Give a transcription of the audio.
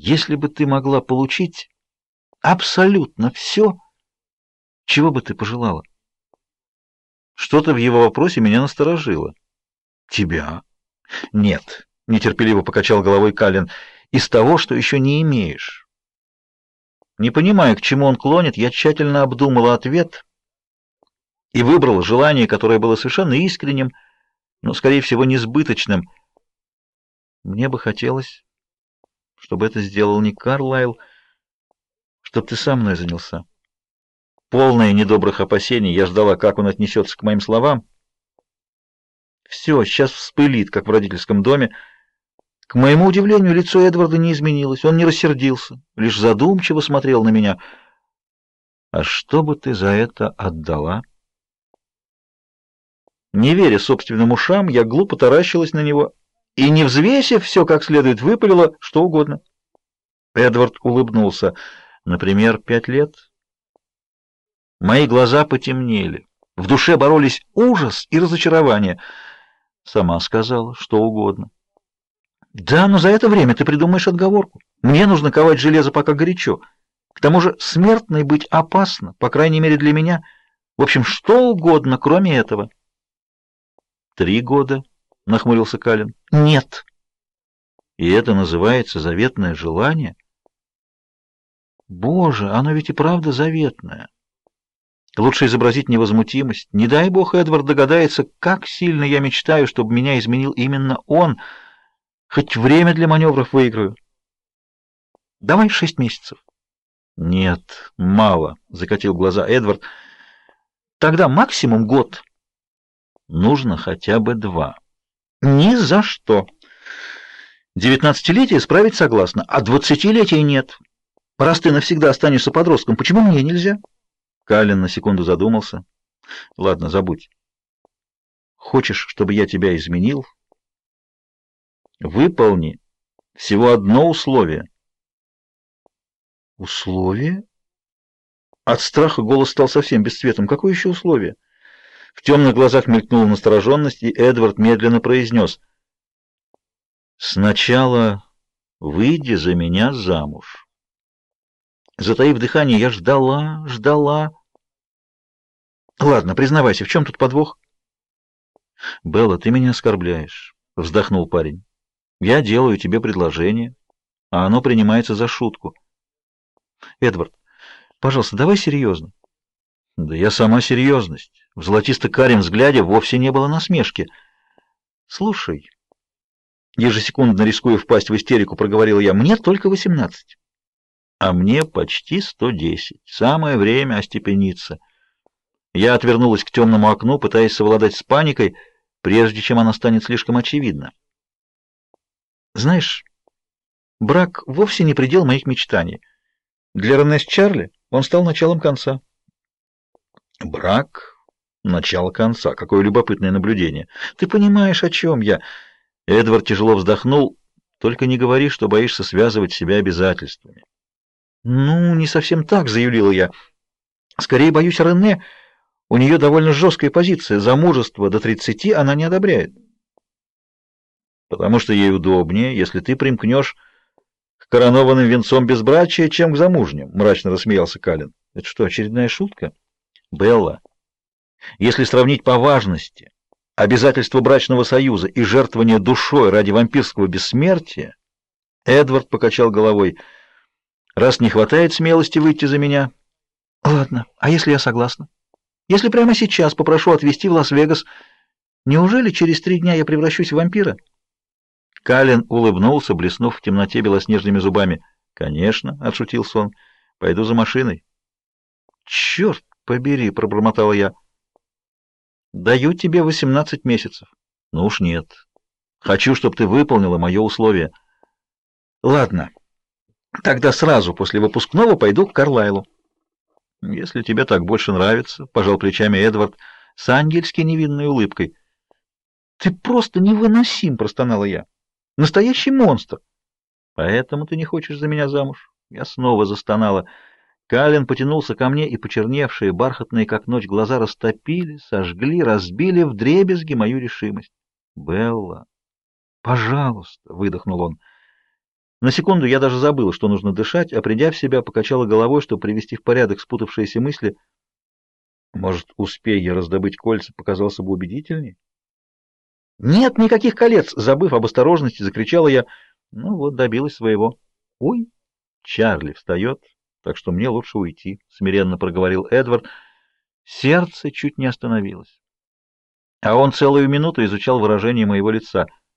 Если бы ты могла получить абсолютно все, чего бы ты пожелала? Что-то в его вопросе меня насторожило. Тебя? Нет, нетерпеливо покачал головой Калин. Из того, что еще не имеешь. Не понимая, к чему он клонит, я тщательно обдумала ответ и выбрала желание, которое было совершенно искренним, но, скорее всего, несбыточным. Мне бы хотелось, чтобы это сделал не Карлайл, чтобы ты сам мной занялся. Полная недобрых опасений, я ждала, как он отнесется к моим словам. Все, сейчас вспылит, как в родительском доме. К моему удивлению, лицо Эдварда не изменилось. Он не рассердился, лишь задумчиво смотрел на меня. «А что бы ты за это отдала?» Не веря собственным ушам, я глупо таращилась на него и, не взвесив все как следует, выпалила что угодно. Эдвард улыбнулся. «Например, пять лет?» Мои глаза потемнели. В душе боролись ужас и разочарование. Сама сказала, что угодно. Да, но за это время ты придумаешь отговорку. Мне нужно ковать железо пока горячо. К тому же смертной быть опасно, по крайней мере для меня. В общем, что угодно, кроме этого. Три года, нахмурился Калин. Нет. И это называется заветное желание? Боже, оно ведь и правда заветное. Лучше изобразить невозмутимость. Не дай бог Эдвард догадается, как сильно я мечтаю, чтобы меня изменил именно он. Хоть время для маневров выиграю. Давай шесть месяцев. Нет, мало, закатил глаза Эдвард. Тогда максимум год. Нужно хотя бы два. Ни за что. Девятнадцатилетие справить согласна, а двадцатилетия нет. Раз ты навсегда останешься подростком, почему мне нельзя? Калин на секунду задумался. Ладно, забудь. Хочешь, чтобы я тебя изменил? Выполни всего одно условие. Условие? От страха голос стал совсем бесцветным. Какое еще условие? В темных глазах мелькнула настороженность, и Эдвард медленно произнес. «Сначала выйди за меня замуж». Затаив дыхание, я ждала, ждала. Ладно, признавайся, в чем тут подвох? Белла, ты меня оскорбляешь, вздохнул парень. Я делаю тебе предложение, а оно принимается за шутку. Эдвард, пожалуйста, давай серьезно. Да я сама серьезность. В золотисто-карем взгляде вовсе не было насмешки. Слушай, ежесекундно рискуя впасть в истерику, проговорил я, мне только восемнадцать а мне почти сто десять. Самое время остепениться. Я отвернулась к темному окну, пытаясь совладать с паникой, прежде чем она станет слишком очевидна. Знаешь, брак вовсе не предел моих мечтаний. Для Рене с Чарли он стал началом конца. Брак — начало конца. Какое любопытное наблюдение. Ты понимаешь, о чем я? Эдвард тяжело вздохнул. Только не говори, что боишься связывать себя обязательствами. «Ну, не совсем так», — заявила я. «Скорее боюсь Рене. У нее довольно жесткая позиция. Замужество до тридцати она не одобряет». «Потому что ей удобнее, если ты примкнешь к коронованным венцом безбрачия, чем к замужним», — мрачно рассмеялся Калин. «Это что, очередная шутка?» «Белла, если сравнить по важности обязательство брачного союза и жертвование душой ради вампирского бессмертия...» Эдвард покачал головой — Раз не хватает смелости выйти за меня... Ладно, а если я согласна? Если прямо сейчас попрошу отвезти в Лас-Вегас, неужели через три дня я превращусь в вампира? Калин улыбнулся, блеснув в темноте белоснежными зубами. «Конечно», — отшутился он, — «пойду за машиной». «Черт побери», — пробормотала я. «Даю тебе восемнадцать месяцев». «Ну уж нет. Хочу, чтобы ты выполнила мое условие». «Ладно». Тогда сразу после выпускного пойду к Карлайлу. Если тебе так больше нравится, пожал плечами Эдвард с ангельски невинной улыбкой. Ты просто невыносим, простонала я. Настоящий монстр. Поэтому ты не хочешь за меня замуж? Я снова застонала. Калин потянулся ко мне, и почерневшие, бархатные, как ночь, глаза растопили, сожгли, разбили вдребезги мою решимость. «Белла, пожалуйста!» — выдохнул он. На секунду я даже забыла, что нужно дышать, а придя в себя, покачала головой, чтобы привести в порядок спутавшиеся мысли. Может, успей я раздобыть кольца, показался бы убедительней? «Нет никаких колец!» — забыв об осторожности, закричала я. Ну вот, добилась своего. «Ой!» — Чарли встает, так что мне лучше уйти, — смиренно проговорил Эдвард. Сердце чуть не остановилось. А он целую минуту изучал выражение моего лица —